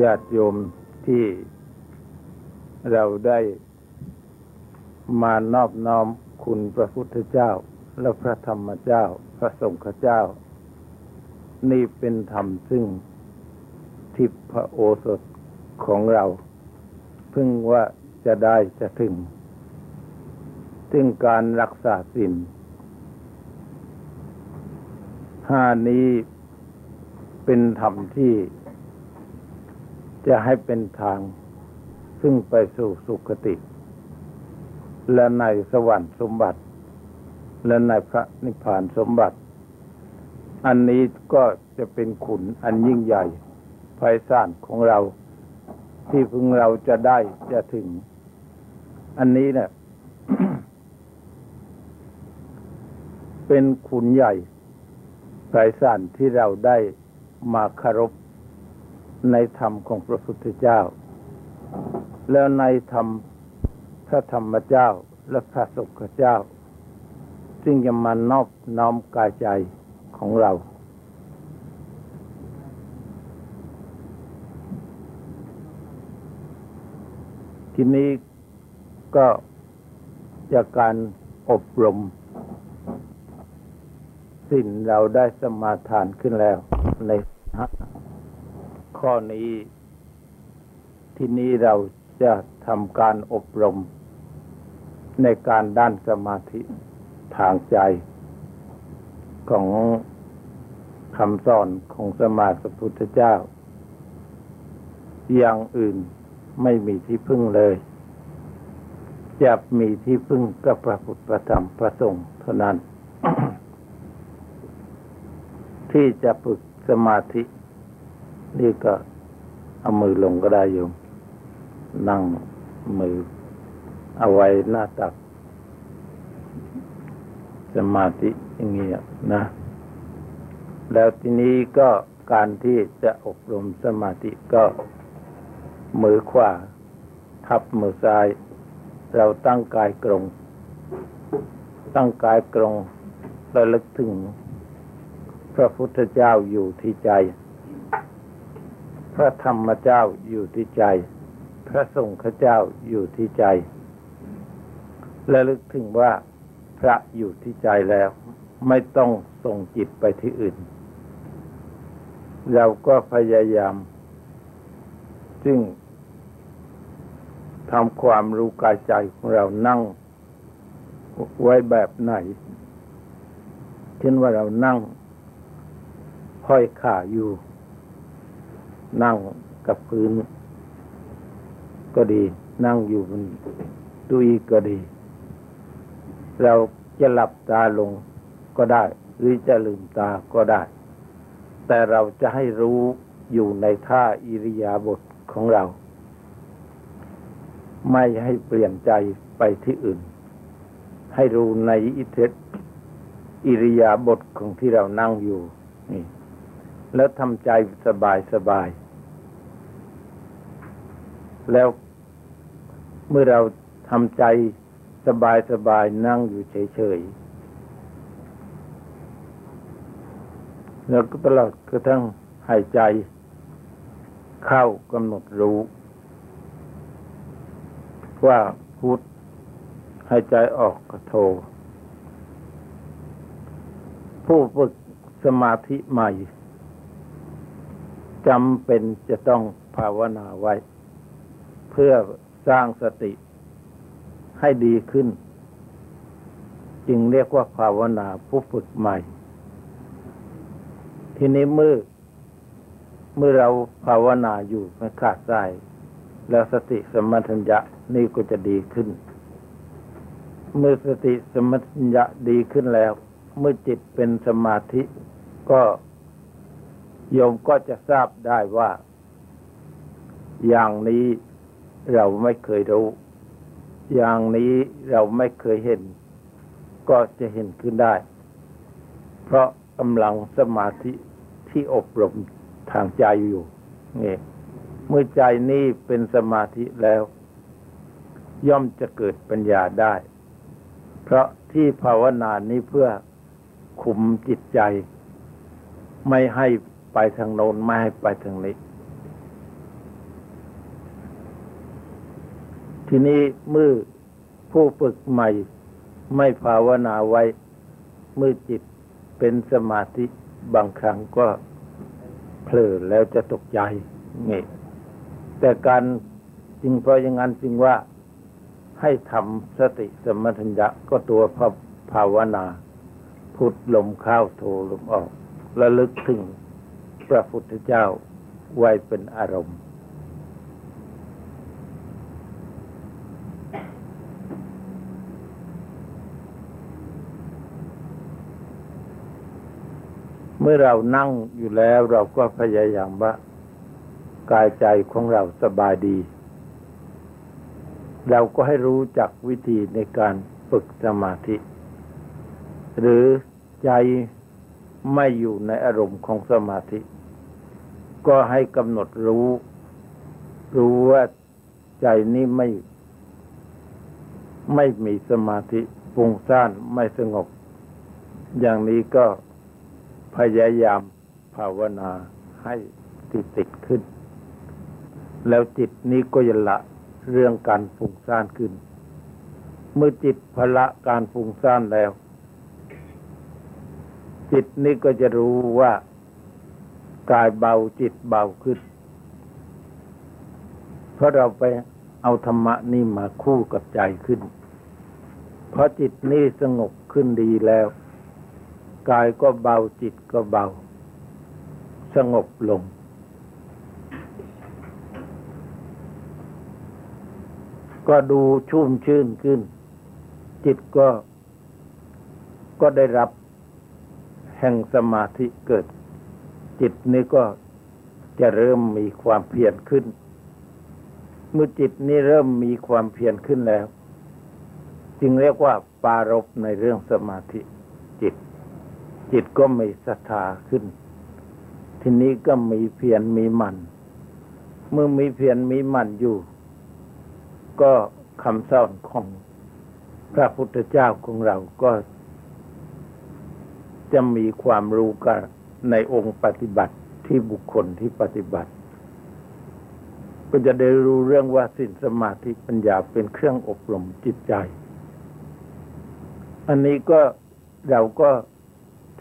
ญาติโยมที่เราได้มานอบน้อมคุณพระพุทธเจ้า และพระธรรมเจ้า พระสงฆ์เจ้า นี่เป็นธรรมซึ่งทิพระโอสถของเราพึ่งว่าจะได้จะถึง ซึ่งการรักษาศีลห้านี้เป็นธรรมที่ จะให้เป็นทาง ซึ่งไปสู่สุคติ และในสวรรค์สมบัติ และในพระนิพพานสมบัติ อันนี้ก็จะเป็นขุนอันยิ่งใหญ่ไพศาลของเรา ที่พึงเราจะได้จะถึง อันนี้เนะี่ยเป็นขุนใหญ่ไพศาลที่เราได้มาคารพ ในธรรมของพระพุทธเจ้า แล้วในธรรมพระธรรมเจ้าและพระสงฆ์เจ้า ซึ่งจะมานอบน้อมกายใจของเรา ทีนี้ก็จากการอบรม สิ้นเราได้สมาทานขึ้นแล้วในะ ข้อนี้ ที่นี้เราจะทำการอบรม ในการด้านสมาธิทางใจ ของคำสอนของสมาสัพพุทธเจ้า อย่างอื่นไม่มีที่พึ่งเลย จะมีที่พึ่งกับพระพุทธพระธรรมพระสงฆ์เท่านั้น ที่จะฝึกสมาธิ นี่ก็เอามือลงก็ได้โยมนั่งมือ เอาไว้หน้าตัก สมาธิอย่างเงี้ยนะ แล้วทีนี้ก็การที่จะอบรมสมาธิก็มือขวาทับมือซ้าย เราตั้งกายกรง ตั้งกายกรงระลึกถึง พระพุทธเจ้าอยู่ที่ใจ พระธรรมเจ้าอยู่ที่ใจ พระสงฆ์เจ้าอยู่ที่ใจ และลึกถึงว่าพระอยู่ที่ใจแล้ว ไม่ต้องส่งจิตไปที่อื่น เราก็พยายามจึงทำความรู้กายใจของเรานั่งไว้แบบไหน เช่นว่าเรานั่งห้อยขาอยู่ นั่งกับพื้น ก็ดี นั่งอยู่บนตุยก็ดี เราจะหลับตาลงก็ได้ หรือจะลืมตาก็ได้ แต่เราจะให้รู้อยู่ในท่าอิริยาบถของเรา ไม่ให้เปลี่ยนใจไปที่อื่น ให้รู้ในอิเทอิริยาบถของที่เรานั่งอยู่นี่แล้วทำใจสบายสบาย แล้วเมื่อเราทำใจสบายสบายนั่งอยู่เฉยๆแล้วก็ตลอดกระทั่งหายใจ เข้ากำหนดรู้ ว่าพุทหายใจออกก็โท ผู้ฝึกสมาธิใหม่จำเป็นจะต้องภาวนาไว้ เพื่อสร้างสติให้ดีขึ้น จึงเรียกว่าภาวนาผู้ฝึกใหม่ ทีนี้เมื่อเมื่อเราภาวนาอยู่ไม่ขาดสายแล้วสติสมัชัญญะนี่ก็จะดีขึ้น เมื่อสติสมัชัญญะดีขึ้นแล้ว เมื่อจิตเป็นสมาธิก็โยมก็จะทราบได้ว่า อย่างนี้ เราไม่เคยรู้ อย่างนี้เราไม่เคยเห็น ก็จะเห็นขึ้นได้ เพราะกำลังสมาธิที่อบรมทางใจอยู่นี่เมื่อใจนี้เป็นสมาธิแล้ว ย่อมจะเกิดปัญญาได้ เพราะที่ภาวนานี้เพื่อคุมจิตใจ ไม่ให้ไปทางโน้นไม่ให้ไปทางนี้ ทีนี้มือผู้ฝึกใหม่ ไม่ภาวนาไว้ มือจิตเป็นสมาธิบางครั้งก็เผลอแล้วจะตกใจนี่แต่การจริงเพราะอย่างนั้นจึงว่าให้ทำสติสมัชัญญะก็ตัวภาวนาพุทลมเข้าโทลมออกระลึกถึงพระพุทธเจ้าไว้เป็นอารมณ์ เมื่อเรานั่งอยู่แล้วเราก็พยายามว่ากายใจของเราสบายดี เราก็ให้รู้จักวิธีในการฝึกสมาธิ หรือใจไม่อยู่ในอารมณ์ของสมาธิ ก็ให้กำหนดรู้ รู้ว่าใจนี้ไม่ ไม่มีสมาธิฟุ้งซ่านไม่สงบ อย่างนี้ก็ พยายามภาวนาให้ติดติดขึ้น แล้วจิตนี้ก็จะละเรื่องการฟุ้งซ่านขึ้น เมื่อจิตพละการฟุ้งซ่านแล้ว จิตนี้ก็จะรู้ว่ากายเบาจิตเบาขึ้น เพราะเราไปเอาธรรมะนี่มาคู่กับใจขึ้น เพราะจิตนี่สงบขึ้นดีแล้ว กายก็เบาจิตก็เบา สงบลง ก็ดูชุ่มชื่นขึ้น จิตก็ ก็ได้รับแห่งสมาธิเกิด จิตนี้ก็จะเริ่มมีความเพียรขึ้น เมื่อจิตนี้เริ่มมีความเพียรขึ้นแล้ว จึงเรียกว่าปารบในเรื่องสมาธิจิต จิตก็มีศรัทธาขึ้น ทีนี้ก็มีเพียรมีมันเมื่อมีเพียรมีมันอยู่ ก็คำสอนของพระพุทธเจ้าของเราก็ จะมีความรู้กันในองค์ปฏิบัติที่บุคคลที่ปฏิบัติ ก็จะได้รู้เรื่องว่าสินสมาธิปัญญาเป็นเครื่องอบรมจิตใจ อันนี้ก็เราก็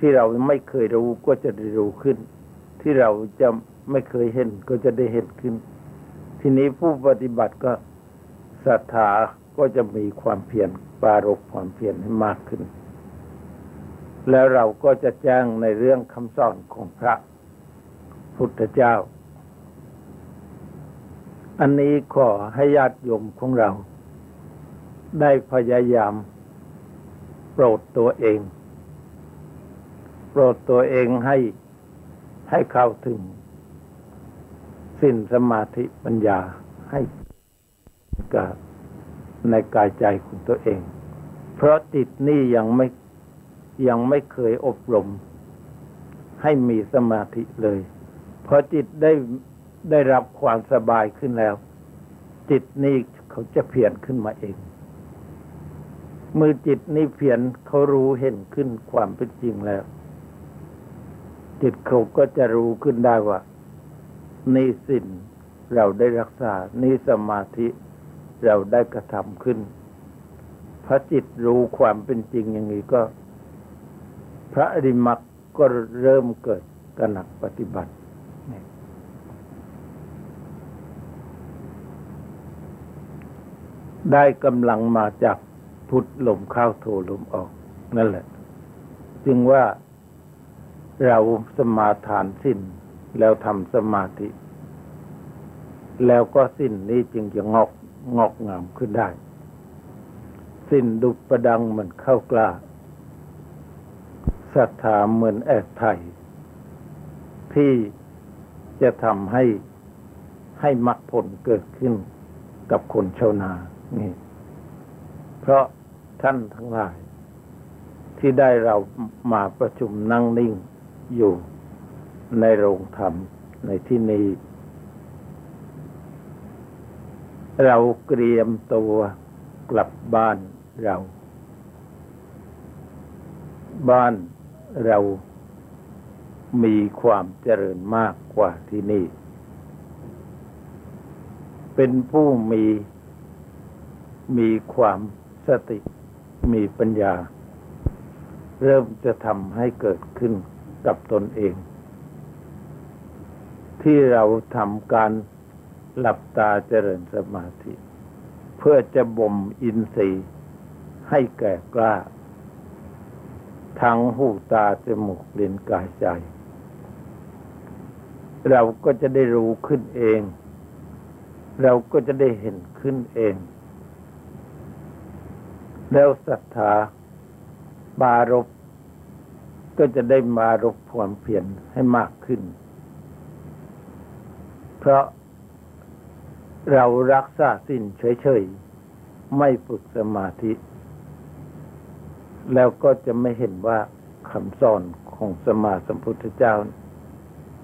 ที่เราไม่เคยรู้ก็จะได้รู้ขึ้น ที่เราจะไม่เคยเห็นก็จะได้เห็นขึ้น ทีนี้ผู้ปฏิบัติก็ศรัทธาก็จะมีความเพียรปารกความเพียรให้มากขึ้น แล้วเราก็จะแจ้งในเรื่องคำสอนของพระพุทธเจ้า อันนี้ขอให้ญาติโยมของเรา ได้พยายามโปรดตัวเอง ปรดตัวเองให้ให้เข้าถึง สิ้นสมาธิปัญญาให้กับในกายใจของตัวเอง เพราะจิตนี่ยังไม่ยังไม่เคยอบรม ให้มีสมาธิเลยพอจิตได้ได้รับความสบายขึ้นแล้ว จิตนี้เขาจะเพียนขึ้นมาเองมือจิตนี้เพียนเขารู้เห็นขึ้นความเป็นจริงแล้ว จิตเขาก็จะรู้ขึ้นได้ว่า นี่สิ่นเราได้รักษา นี่สมาธิเราได้กระทำขึ้น พระจิตรู้ความเป็นจริงอย่างนี้ก็ พระริมักก็เริ่มเกิดกระหนักปฏิบัติได้กำลังมาจากพุทธลมเข้าโทลมออก นั่นแหละ จึงว่า เราสมาทานสิ้น แล้วทำสมาธิ แล้วก็สิ้นนี้จึงจะงอกงอกงามขึ้นได้ สิ้นดุประดังเหมันข้าวกล้าศรัทธาเหมือนแอกไทย ที่จะทำให้ให้มรรคผลเกิดขึ้นกับคนชาวนานี่ เพราะท่านทั้งหลาย ที่ได้เรามาประชุมนั่งนิ่ง อยู่ในโรงธรรมในที่นี้ เราเตรียมตัวกลับบ้านเรา บ้านเรามีความเจริญมากกว่าที่นี่ เป็นผู้มีมีความสติมีปัญญา เริ่มจะทำให้เกิดขึ้น กับตนเอง ที่เราทำการหลับตาเจริญสมาธิ เพื่อจะบ่มอินทรีย์ให้แก่กล้า ทั้งหูตาจมูกลิ้นกายใจ เราก็จะได้รู้ขึ้นเอง เราก็จะได้เห็นขึ้นเอง แล้วศรัทธาบารบ ก็จะได้มารบความเพียรให้มากขึ้น เพราะเรารักษาสิ้นเฉยๆ ไม่ฝึกสมาธิ แล้วก็จะไม่เห็นว่าคำสอนของสมมาสัมพุทธเจ้า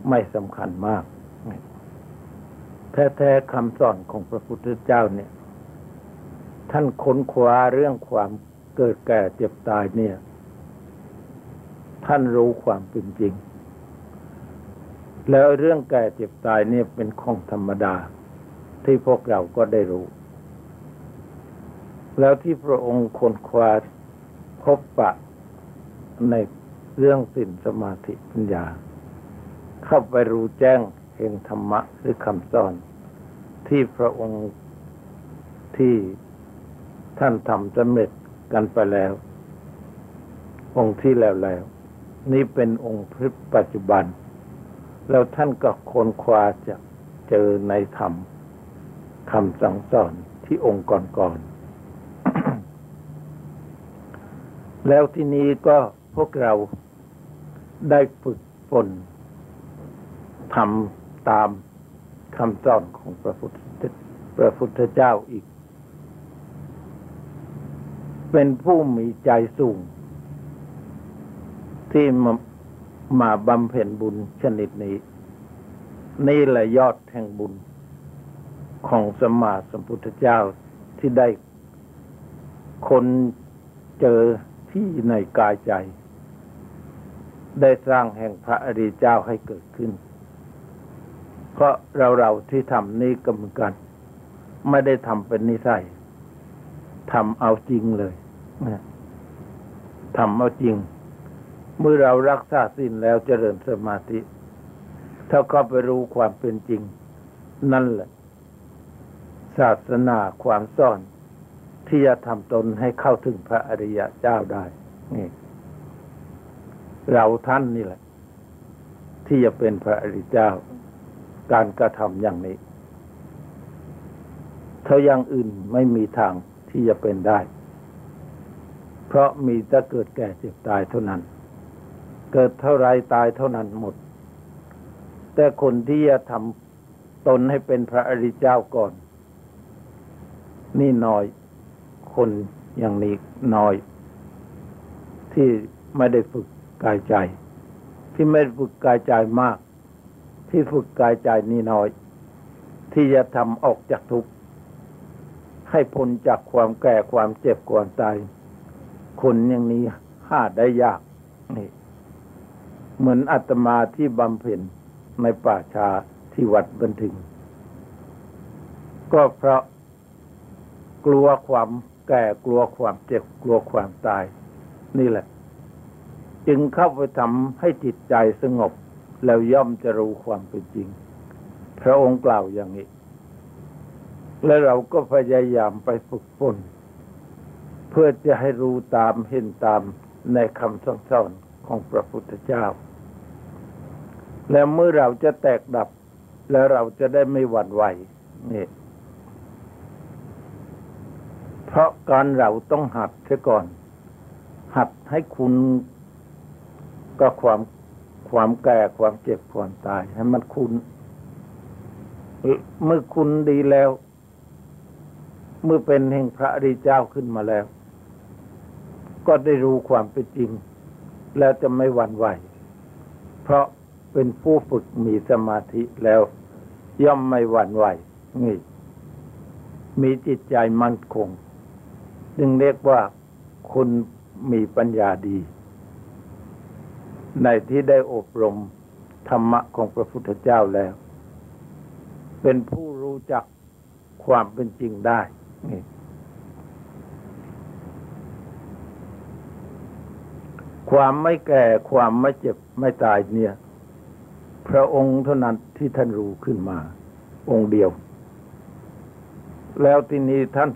ไม่สำคัญมาก แท้ๆคำสอนของพระพุทธเจ้าเนี่ย ท่านค้นคว้าเรื่องความเกิดแก่เจ็บตายเนี่ย ท่านรู้ความเป็นจริง แล้วเรื่องแก่เจ็บตายเนี่ยเป็นของธรรมดา ที่พวกเราก็ได้รู้ แล้วที่พระองค์คนควาพบปะในเรื่องสินสมาธิปัญญา เข้าไปรู้แจ้งเห็นธรรมะหรือคำสอน ที่พระองค์ที่ท่านทำสำเร็จกันไปแล้ว องค์ที่แล้วแล้ว นี่เป็นองค์พปัจจุบัน แล้วท่านก็คนควาจะเจอในธรรมคำสั่งสอนที่องค์ก่อนๆ แล้วที่นี้ก็พวกเราได้ฝึกฝนทำตามคำสอนของพระพุทธพระพุทธเจ้าอีก เป็นผู้มีใจสูง ที่มามาบำเพ็ญบุญชนิดนี้ นี่แหละยอดแห่งบุญของสมมาสัมพุทธเจ้าที่ได้คนเจอที่ในกายใจ ได้สร้างแห่งพระอริยเจ้าให้เกิดขึ้น เพราะเราเราที่ทำนี่ก็เหมือนกัน ไม่ได้ทำเป็นนิสัยทำเอาจริงเลยทำเอาจริง เมื่อเรารักษาสิ้นแล้วเจริญสมาธิ ถ้าก็ไปรู้ความเป็นจริง นั่นแหละ ศาสนาความซ่อน ที่จะทำตนให้เข้าถึงพระอริยเจ้าได้ นี่ เราท่านนี่แหละ ที่จะเป็นพระอริยเจ้า การกระทำอย่างนี้ถ้าอย่างอื่นไม่มีทางที่จะเป็นได้ เพราะมีแต่เกิดแก่เจ็บตายเท่านั้น เกิดเท่าไรตายเท่านั้นหมด แต่คนที่จะทำตนให้เป็นพระอริยเจ้าก่อน นี่น้อย คนอย่างนี้น้อย ที่ไม่ได้ฝึกกายใจ ที่ไม่ได้ฝึกกายใจมาก ที่ฝึกกายใจนี่น้อย ที่จะทำออกจากทุกข์ให้พ้นจากความแก่ความเจ็บความตายคนอย่างนี้หาได้ยากนี่ เหมือนอาตมาที่บำเพ็ญในป่าชาที่วัดบันทึง ก็เพราะกลัวความแก่กลัวความเจ็บกลัวความตาย นี่แหละ จึงเข้าไปทำให้จิตใจสงบ แล้วย่อมจะรู้ความเป็นจริง พระองค์กล่าวอย่างนี้ และเราก็พยายามไปฝึกฝนเพื่อจะให้รู้ตามเห็นตามในคำสอน ของพระพุทธเจ้า แล้วเมื่อเราจะแตกดับ แล้วเราจะได้ไม่หวั่นไหวนี่เพราะการเราต้องหัดเสียก่อน หัดให้คุณก็ความความแก่ความเจ็บความตาย ให้มันคุณเมื่อคุณดีแล้ว เมื่อเป็นแห่งพระริเจ้าขึ้นมาแล้ว ก็ได้รู้ความเป็นจริง แล้วจะไม่หวั่นไหว เพราะเป็นผู้ฝึกมีสมาธิแล้ว ย่อมไม่หวั่นไหวนี่มีจิตใจมั่นคง จึงเรียกว่าคุณมีปัญญาดี ในที่ได้อบรมธรรมะของพระพุทธเจ้าแล้ว เป็นผู้รู้จักความเป็นจริงได้นี่ ความไม่แก่ความไม่เจ็บไม่ตายเนี่ย พระองค์เท่านั้นที่ท่านรู้ขึ้นมา องค์เดียว แล้วทีนี้ท่าน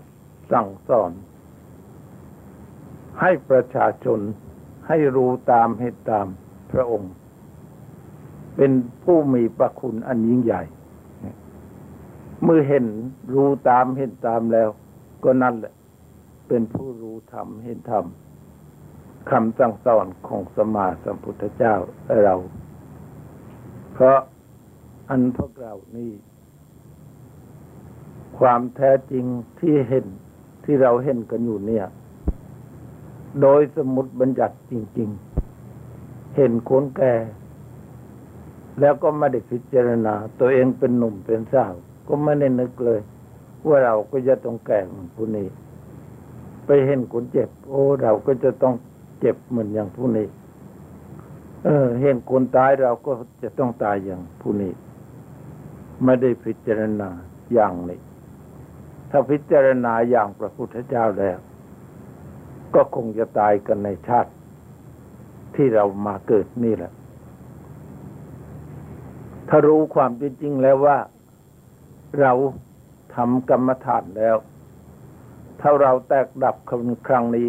สั่งสอน ให้ประชาชนให้รู้ตามเหตุตามพระองค์ เป็นผู้มีประคุณอันยิ่งใหญ่เมื่อเห็นรู้ตามเห็นตามแล้ว ก็นั่นแหละ เป็นผู้รู้ธรรมเห็นธรรม คำสั่งสอนของสมมาสัมพุทธเจ้าเรา เพราะอันพวกเรานี่ความแท้จริงที่เห็นที่เราเห็นกันอยู่เนี่ย โดยสมุดบัญญัติจริง ๆ เห็นคนแก่ แล้วก็ไม่ได้พิจารณา ตัวเองเป็นหนุ่มเป็นสาว ก็ไม่ได้นึกเลย ว่าเราก็จะต้องแก่เหมือนผู้นี้ ไปเห็นคนเจ็บ โอ้ เราก็จะต้อง เจ็บเหมือนอย่างผู้นี้ เออ เห็นคนตายเราก็จะต้องตายอย่างผู้นี้ ไม่ได้พิจารณาอย่างนี้ ถ้าพิจารณาอย่างพระพุทธเจ้าแล้ว ก็คงจะตายกันในชาติ ที่เรามาเกิดนี่แหละ ถ้ารู้ความจริงแล้วว่าเราทำกรรมฐานแล้ว ถ้าเราแตกดับครั้งนี้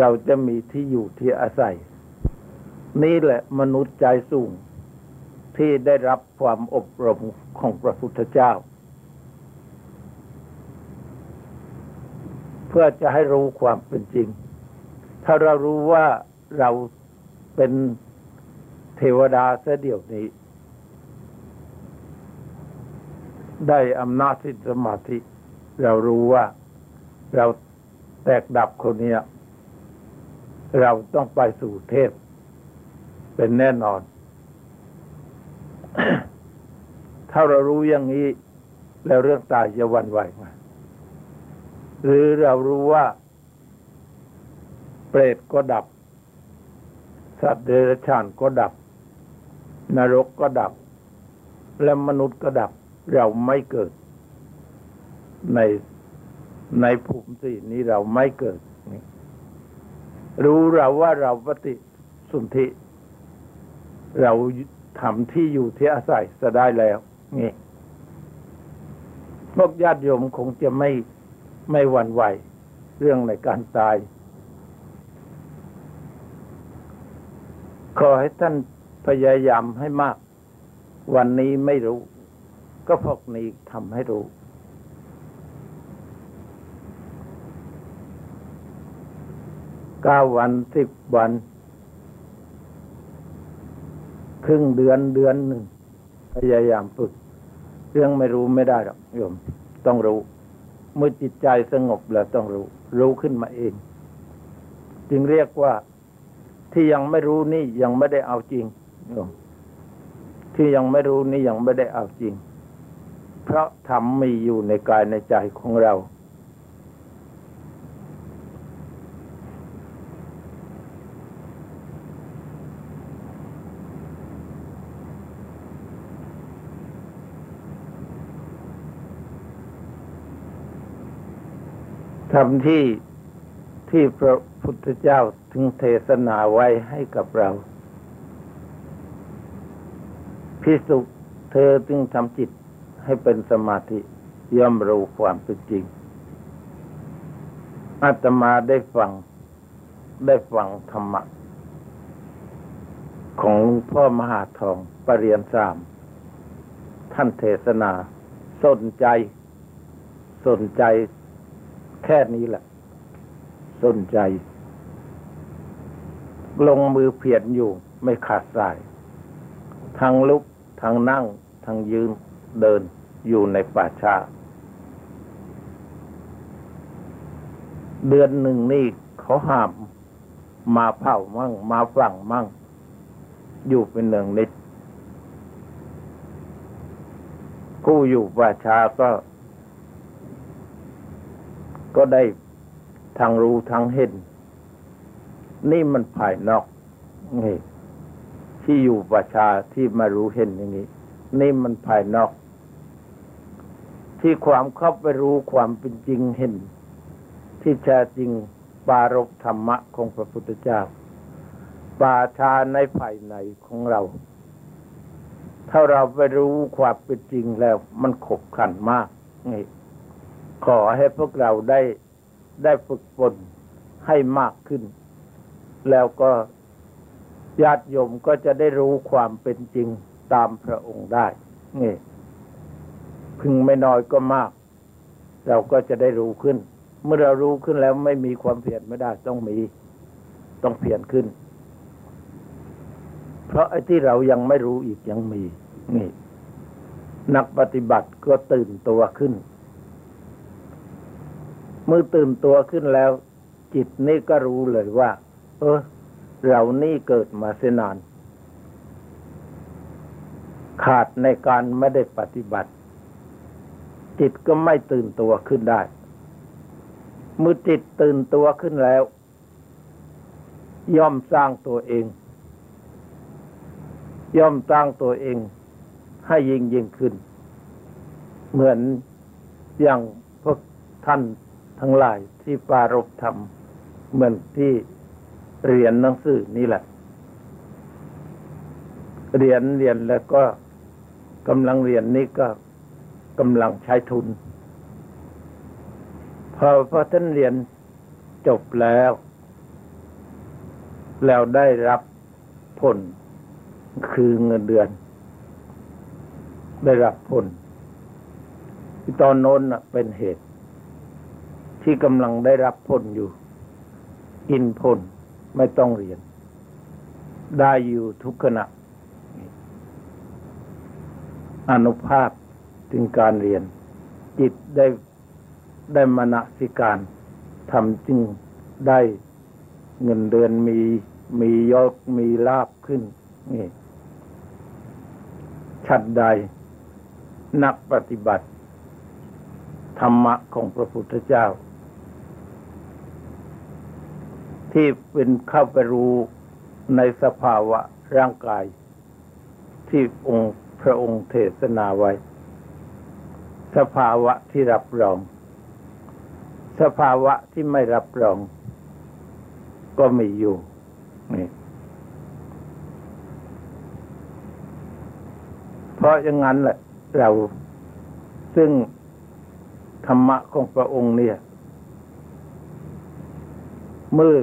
เราจะมีที่อยู่ที่อาศัย นี่แหละมนุษย์ใจสูง ที่ได้รับความอบรมของพระพุทธเจ้า เพื่อจะให้รู้ความเป็นจริง ถ้าเรารู้ว่าเราเป็นเทวดาเสียเดียวนี้ ได้อำนาจสิสมาธิ เรารู้ว่าเราแตกดับคนนี้ เราต้องไปสู่เทพ เป็นแน่นอน ถ้าเรารู้อย่างนี้ แล้วเรื่องตายจะวันไหวไหมหรือเรารู้ว่า เปรตก็ดับ สัตว์เดรัจฉานก็ดับ นรกก็ดับ และมนุษย์ก็ดับ เราไม่เกิด ในในภูมิสี่นี้เราไม่เกิด รู้เราว่าเราปฏิสุนธิ เราทำที่อยู่ที่อาศัยจะได้แล้วนี่พวกญาติโยมคงจะไม่ไม่หวั่นไหว เรื่องในการตาย ขอให้ท่านพยายามให้มาก วันนี้ไม่รู้ ก็พวกนี้ทำให้รู้ เก้าวันสิบวัน ครึ่งเดือนเดือนหนึ่งพยายามฝึก เรื่องไม่รู้ไม่ได้หรอกโยม ต้องรู้ เมื่อจิตใจสงบแล้วต้องรู้ รู้ขึ้นมาเอง จึงเรียกว่าที่ยังไม่รู้นี่ยังไม่ได้เอาจริงโยมที่ยังไม่รู้นี่ยังไม่ได้เอาจริง เพราะธรรมมีอยู่ในกายในใจของเรา ธรรมที่ที่พระพุทธเจ้าถึงเทศนาไว้ให้กับเรา พิสุเธอจึงทำจิตให้เป็นสมาธิย่อมรู้ความเป็นจริง อาตมาได้ฟัง ได้ฟังธรรมะ ของพ่อมหาทองปรริยนสาม ท่านเทศนา สนใจ สนใจ แค่นี้แหละ สนใจ ลงมือเพียรอยู่ไม่ขาดสาย ทางลุกทางนั่งทางยืนเดินอยู่ในป่าชาเดือนหนึ่งนี่เขาห้าม มาเผามั่ง มาฝังมั่ง อยู่เป็นหนึ่งนิดผู้อยู่ป่าชาก็ ก็ได้ทางรู้ทางเห็น นี่มันภายนอกนี่ที่อยู่ประชาที่มารู้เห็นอย่างนี้ นี่มันภายนอก ที่ความเข้าไปรู้ความเป็นจริงเห็น ที่แท้จริงปารกธรรมะของพระพุทธเจ้าป่าชาในภายในของเรา ถ้าเราไปรู้ความเป็นจริงแล้ว มันขบขันมากนี่ ขอให้พวกเราได้ได้ฝึกฝนให้มากขึ้น แล้วก็ญาติโยมก็จะได้รู้ความเป็นจริงตามพระองค์ได้ นี่พึงไม่น้อยก็มาก เราก็จะได้รู้ขึ้น เมื่อเรารู้ขึ้นแล้วไม่มีความเพียรไม่ได้ต้องมี ต้องเพียรขึ้น เพราะไอ้ที่เรายังไม่รู้อีกยังมี นี่ นักปฏิบัติก็ตื่นตัวขึ้น มื่อตื่นตัวขึ้นแล้ว จิตนี่ก็รู้เลยว่า เออ เรานี่เกิดมาเสนาน ขาดในการไม่ได้ปฏิบัติ จิตก็ไม่ตื่นตัวขึ้นได้ เมื่อจิตตื่นตัวขึ้นแล้ว ย่อมสร้างตัวเอง ย่อมสร้างตัวเอง ให้ยิ่งยิ่งขึ้น เหมือนอย่างพวกท่าน ทั้งหลายที่ปารบธรรม เหมือนที่เรียนหนังสือนี่แหละ เรียนเรียนแล้วก็กำลังเรียนนี่ก็กำลังใช้ทุน พอพอท่านเรียนจบแล้ว แล้วได้รับผลคือเงินเดือน ได้รับผลตอนโน้นเป็นเหตุ ที่กำลังได้รับผลอยู่กินผลไม่ต้องเรียน ได้อยู่ทุกขณะ อนุภาพถึงการเรียน จิตได้ได้มณสิการทำจึงได้เงินเดือนมีมียศมีลาบขึ้น นี่ชัดใด นักปฏิบัติ ธรรมะของพระพุทธเจ้า ที่เป็นเข้าไปรู้ในสภาวะร่างกาย ที่องค์พระองค์เทศนาไว้ สภาวะที่รับรอง สภาวะที่ไม่รับรอง ก็มีอยู่นี่เพราะอย่างนั้นแหละ เราซึ่งธรรมะของพระองค์เนี่ย เมื่อ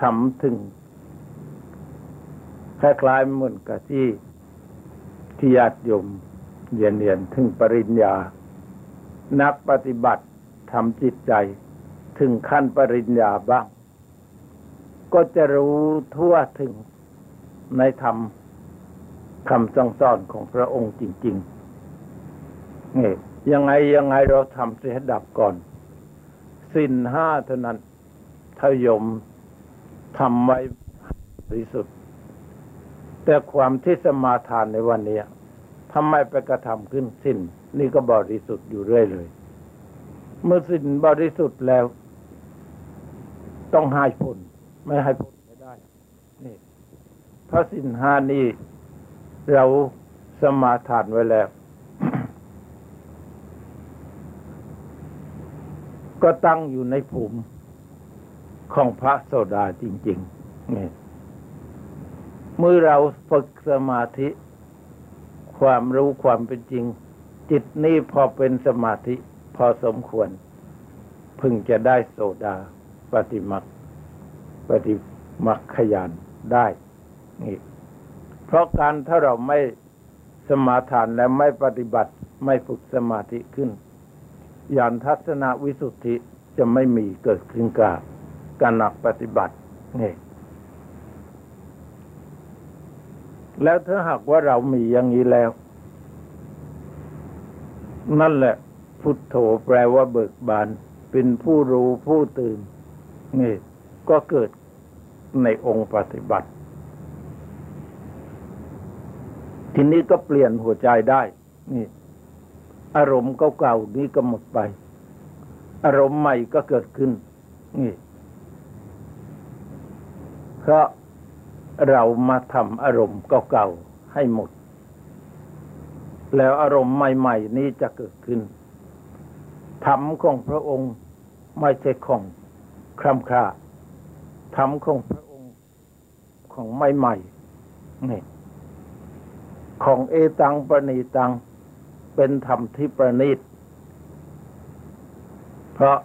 ทำถึงคล้ายๆเหมือนกับที่ที่ญาติโยมเรียนเรียนถึงปริญญา นักปฏิบัติทำจิตใจ ถึงขั้นปริญญาบ้าง ก็จะรู้ทั่วถึงในธรรมคำสั่งสอนของพระองค์จริงๆนี่ยังไงยังไงเราทำเสียดับก่อน สินห้าเท่านั้นทยม ทำไว้บริสุทธิ์ แต่ความที่สมาทานในวันนี้ทำไมไปกระทำขึ้นสิ้น นี่ก็บริสุทธิ์อยู่เรื่อยเลย เมื่อสิ้นบริสุทธิ์แล้ว ต้องให้ผล ไม่ให้ผลไม่ได้ นี่พระสินห้านี้เราสมาทานไว้แล้ว ก็ตั้งอยู่ในภูมิ ของพระโสดาจริงๆนี่เมื่อเราฝึกสมาธิ ความรู้ความเป็นจริง จิตนี้พอเป็นสมาธิพอสมควร พึงจะได้โสดาปฏิมักปฏิมักขยานได้นี่เพราะการถ้าเราไม่สมาทานและไม่ปฏิบัติไม่ฝึกสมาธิขึ้นยานทัศนวิสุทธิจะไม่มีเกิดขึ้นกา การหนักปฏิบัตินี่แล้วถ้าหากว่าเรามีอย่างนี้แล้ว นั่นแหละ พุทโธแปลว่าเบิกบาน เป็นผู้รู้ผู้ตื่นนี่ก็เกิดในองค์ปฏิบัติ ทีนี้ก็เปลี่ยนหัวใจได้ นี่ อารมณ์เก่าๆนี้ก็หมดไป อารมณ์ใหม่ก็เกิดขึ้น นี่ เพราะเรามาทำอารมณ์เก่าๆให้หมด แล้วอารมณ์ใหม่ ๆ นี้จะเกิดขึ้นธรรมของพระองค์ไม่ใช่ของคร่ำคร่าธรรมของพระองค์ของใหม่ๆนี่ของเอตังประณีตัง เป็นธรรมที่ประณีต เพราะ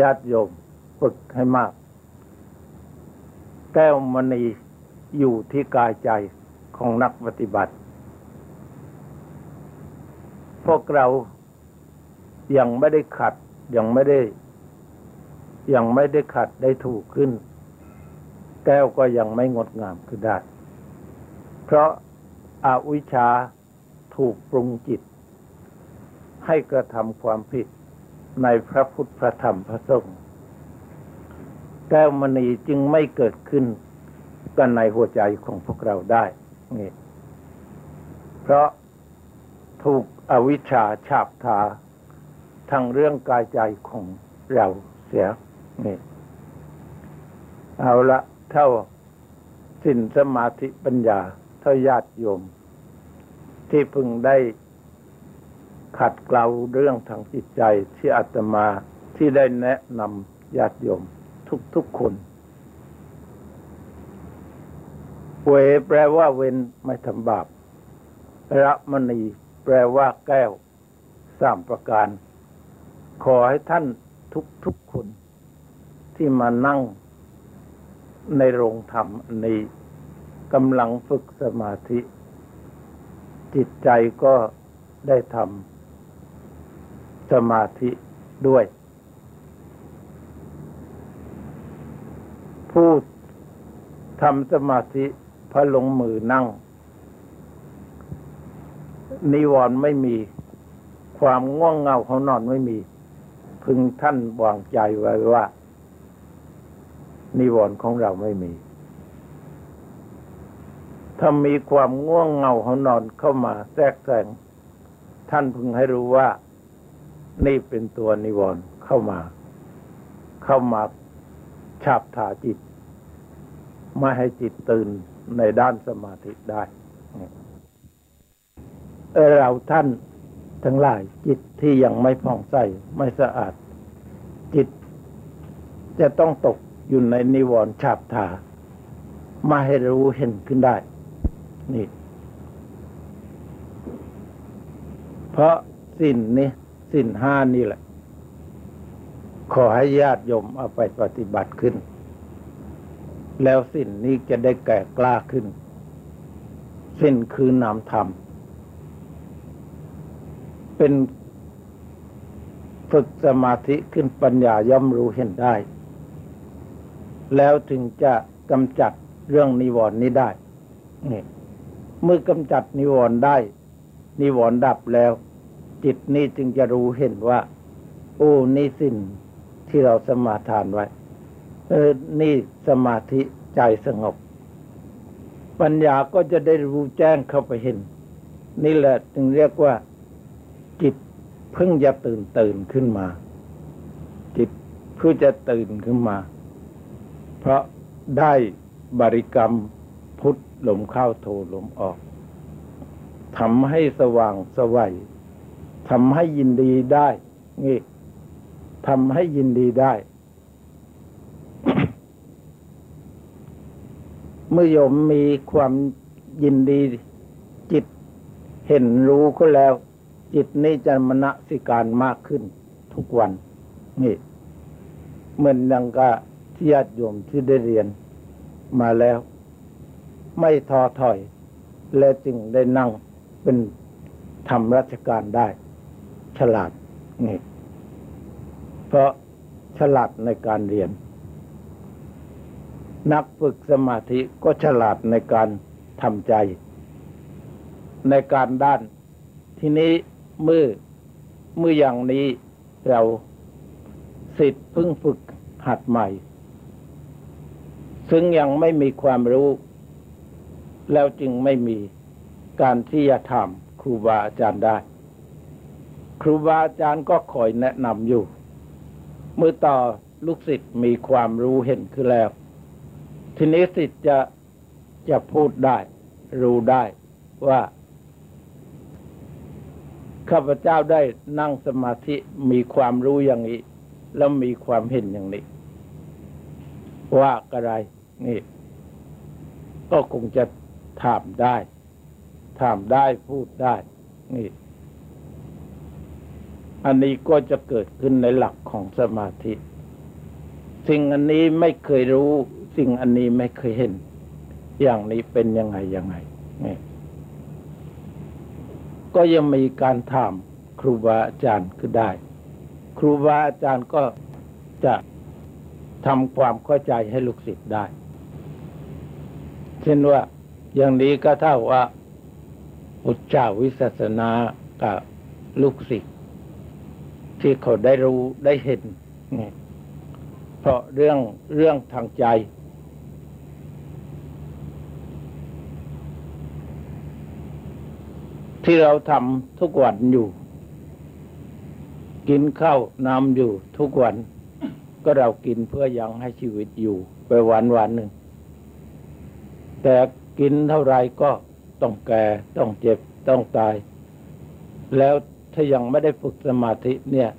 ญาติโยมฝึกให้มาก แก้วมณีอยู่ที่กายใจของนักปฏิบัติ พวกเรายังไม่ได้ขัด ยังไม่ได้ ยังไม่ได้ขัดได้ถูกขึ้น แก้วก็ยังไม่งดงามขึ้นได้เพราะอาวิชชาถูกปรุงจิต ให้กระทำความผิดในพระพุทธพระธรรมพระสงฆ์ แก้วมณีจึงไม่เกิดขึ้นกันในหัวใจของพวกเราได้นี่เพราะถูกอวิชชาฉาบทาทางเรื่องกายใจของเราเสียนี่เอาละเท่าสินสมาธิปัญญาเท่าญาติโยม ที่พึงได้ขัดเกลาเรื่องทางจิตใจที่อาตมาที่ได้แนะนำญาติโยม ทุกๆคนเวแปลว่าเว้นไม่ทำบาประมณีแปลว่าแก้วสามประการ ขอให้ท่านทุกๆคน ที่มานั่งในโรงธรรมนี้กำลังฝึกสมาธิ จิตใจก็ได้ทำสมาธิด้วย ผู้ ทำสมาธิพอลงมือนั่ง นิวรณ์ไม่มี ความง่วงเงาเขานอนไม่มี พึงท่านวางใจไว้ว่า นิวรณ์ของเราไม่มี ถ้ามีความง่วงเงาเขานอนเข้ามาแทรกแซงท่านพึงให้รู้ว่า นี่เป็นตัวนิวรณ์เข้ามา เข้ามาฉาบถาจิต ไม่ให้จิตตื่นในด้านสมาธิได้เราท่านทั้งหลายจิตที่ยังไม่ผ่องใสไม่สะอาด จิตจะต้องตกอยู่ในนิวรณ์ฉาบถามาให้รู้เห็นขึ้นได้ นี่ เพราะสิ่นนี้สิ่นห้านี่แหละ ขอให้ญาติโยมเอาไปปฏิบัติขึ้น แล้วสิ่นนี้จะได้แก่กล้าขึ้น สิ่นคือนามธรรม เป็นฝึกสมาธิขึ้นปัญญาย่อมรู้เห็นได้ แล้วถึงจะกำจัดเรื่องนิวรณ์นี้ได้นี่เมื่อกำจัดนิวรณ์ได้ นิวรณ์ดับแล้ว จิตนี้จึงจะรู้เห็นว่า โอ้นี่สิ้นที่เราสมาทานไว้ เออนี่สมาธิใจสงบ ปัญญาก็จะได้รู้แจ้งเข้าไปเห็น นี่แหละจึงเรียกว่า จิตเพิ่งจะตื่นตื่นขึ้นมา จิตเพื่อจะตื่นขึ้นมา เพราะได้บริกรรมพุทธลมเข้าโทลมออกทำให้สว่างสวัยทำให้ยินดีได้ นี่ทำให้ยินดีได้ เมื่อโยมมีความยินดีจิตเห็นรู้ก็แล้ว จิตนี้จะมณสิการมากขึ้นทุกวัน นี่เหมือนดังกะที่ญาติโยมที่ได้เรียนมาแล้ว ไม่ท้อถอย และจึงได้นั่งเป็นทำราชการได้ ฉลาดนี่เพราะฉลาดในการเรียน นักฝึกสมาธิก็ฉลาดในการทำใจ ในการด้าน ทีนี้มือมืออย่างนี้เราสิทธิ์พึ่งฝึกหัดใหม่ ซึ่งยังไม่มีความรู้ แล้วจึงไม่มีการที่จะถามครูบาอาจารย์ได้ ครูบาอาจารย์ก็คอยแนะนำอยู่ เมื่อต่อลูกศิษย์มีความรู้เห็นคือแล้ว ทีนี้ศิจะจะพูดได้ รู้ได้ว่า ข้าพเจ้าได้นั่งสมาธิมีความรู้อย่างนี้ แล้วมีความเห็นอย่างนี้ ว่าอะไรนี่ ก็คงจะถามได้ถามได้พูดได้ นี่ อันนี้ก็จะเกิดขึ้นในหลักของสมาธิ สิ่งอันนี้ไม่เคยรู้ สิ่งอันนี้ไม่เคยเห็น อย่างนี้เป็นยังไงยังไงนี่ก็ยังมีการถามครูบาอาจารย์คือได้ ครูบาอาจารย์ก็จะทำความเข้าใจให้ลูกศิษย์ได้ เช่นว่าอย่างนี้ก็เท่าว่า อุจจาวิสัสนากับลูกศิษย์ที่เขาได้รู้ได้เห็น เพราะเรื่องเรื่องทางใจ ที่เราทำทุกวันอยู่ กินข้าวน้ำอยู่ทุกวัน ก็เรากินเพื่อยังให้ชีวิตอยู่ไปวันวันหนึ่ง แต่กินเท่าไรก็ต้องแก่ต้องเจ็บต้องตาย แล้วถ้ายังไม่ได้ฝึกสมาธิเนี่ย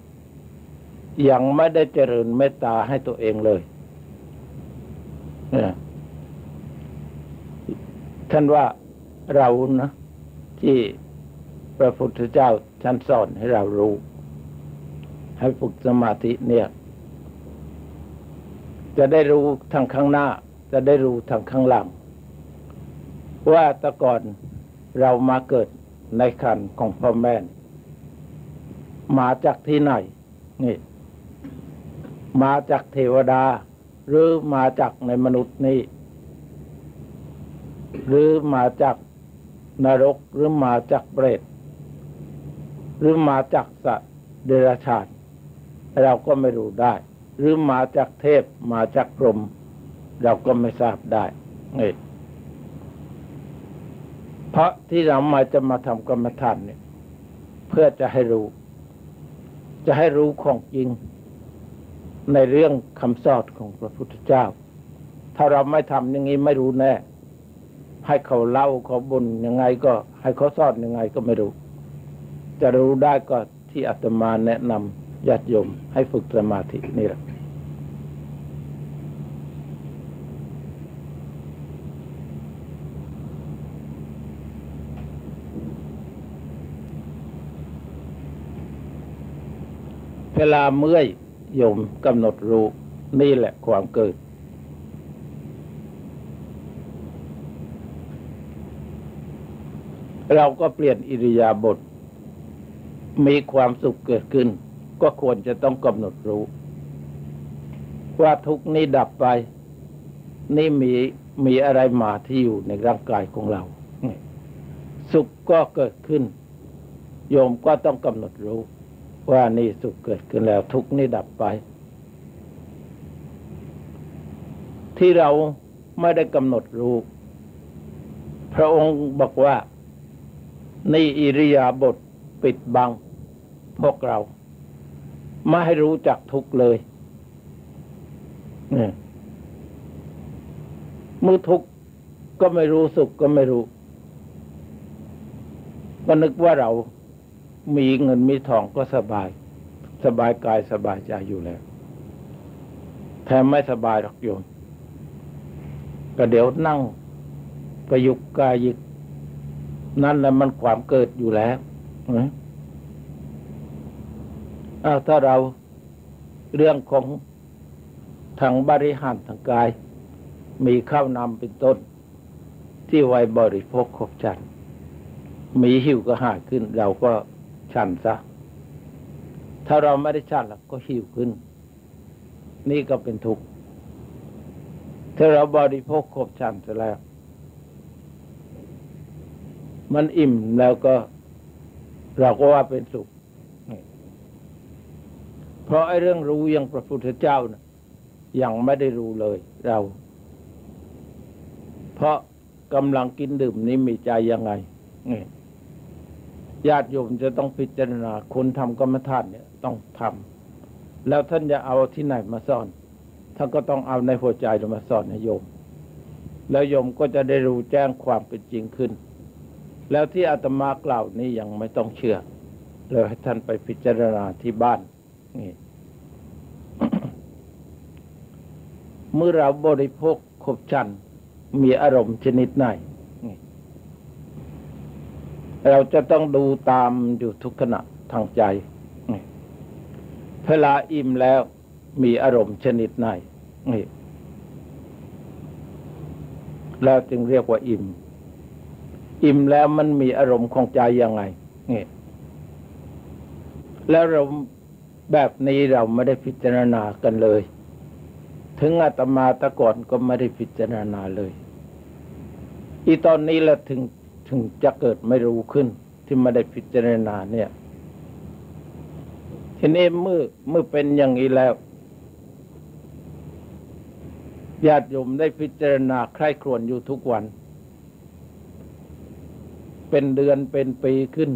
ยังไม่ได้เจริญเมตตาให้ตัวเองเลยท่านว่าเรานะที่ พระพุทธเจ้าท่านสอนให้เรารู้ ให้ฝึกสมาธิเนี่ย จะได้รู้ทางข้างหน้า จะได้รู้ทางข้างหลัง ว่าแต่ก่อนเรามาเกิดในคันของพ่อแม่มาจากที่ไหนนี่ มาจากเทวดา หรือมาจากในมนุษย์นี่หรือมาจากนรกหรือมาจากเปรต หรือมาจากสัตว์เดรัจฉานเราก็ไม่รู้ได้ หรือมาจากเทพมาจากพรหมเราก็ไม่ทราบได้เนี่เพราะที่เรามาจะมาทำกรรมฐานเนี่ย เพื่อจะให้รู้ จะให้รู้ของจริง ในเรื่องคำสอนของพระพุทธเจ้า ถ้าเราไม่ทำอย่างนี้ไม่รู้แน่ ให้เขาเล่าเขาบนยังไงก็ ให้เขาสอนยังไงก็ไม่รู้ จะรู้ได้ก็ที่อาตมาแนะนำญาติโยมให้ฝึกสมาธินี่แหละเวลาเมื่อยโยมกำหนดรู้นี่แหละความเกิด เราก็เปลี่ยนอิริยาบถ มีความสุขเกิดขึ้น ก็ควรจะต้องกำหนดรู้ ว่าทุกนี้ดับไป นี่มีมีอะไรมาที่อยู่ในร่างกายของเรา สุขก็เกิดขึ้น โยมก็ต้องกำหนดรู้ ว่านี่สุขเกิดขึ้นแล้ว ทุกนี่ดับไป ที่เราไม่ได้กำหนดรู้ พระองค์บอกว่านี่อิริยาบถปิดบัง พวกเรา ไม่ให้รู้จักทุกเลยเนี่อทุกก็ไม่รู้สุขก็ไม่รู้ ก็นึกว่าเรามีเงินมีทองก็สบาย สบายกายสบายใจอยู่แล้วแถมไม่สบายหรอกโยมก็เดี๋ยวนั่งประยุกกายยิก นั่นแหละมันความเกิดอยู่แล้ว อ้าถ้าเราเรื่องของทางบริหารทางกาย มีข้าวนำเป็นต้น ที่ไว้บริโภคครบจัน มีหิวก็หาขึ้น เราก็ชันซะ ถ้าเราไม่ได้ชันแล้วก็หิวขึ้น นี่ก็เป็นทุกข์ถ้าเราบริโภคครบชันซะแล้ว มันอิ่มแล้วก็เราก็ว่าเป็นสุข เพราะไอ้เรื่องรู้ยังพระพุทธเจ้านะยังไม่ได้รู้เลยเรา เพราะกำลังกินดื่มนี้มีใจยังไงนี่ญาติโยมจะต้องพิจารณาคนทำกรรมฐานเนี่ยต้องทำแล้วท่านจะเอาที่ไหนมาสอนท่านก็ต้องเอาในหัวใจมาสอนให้โยม แล้วโยมก็จะได้รู้แจ้งความเป็นจริงขึ้น แล้วที่อาตมากล่าวนี้ยังไม่ต้องเชื่อเลยให้ท่านไปพิจารณาที่บ้าน นี่เมื่อเราบริโภคครบชัน มีอารมณ์ชนิดไหนเราจะต้องดูตามอยู่ทุกขณะทางใจเวลาอิ่มแล้วมีอารมณ์ชนิดไหนแล้วจึงเรียกว่าอิ่ม อิ่มแล้วมันมีอารมณ์ของใจยังไงนี่แล้วเรา แบบนี้เราไม่ได้พิจารณากันเลย ถึงอาตมาตะก่อนก็ไม่ได้พิจารณาเลย อีตอนนี้แหละถึงถึงจะเกิดไม่รู้ขึ้น ที่ไม่ได้พิจารณาเนี่ยทีนี้เมื่อเมื่อเป็นอย่างนี้แล้วญาติโยมได้พิจารณาใคร่ครวญอยู่ทุกวัน เป็นเดือนเป็นปีขึ้น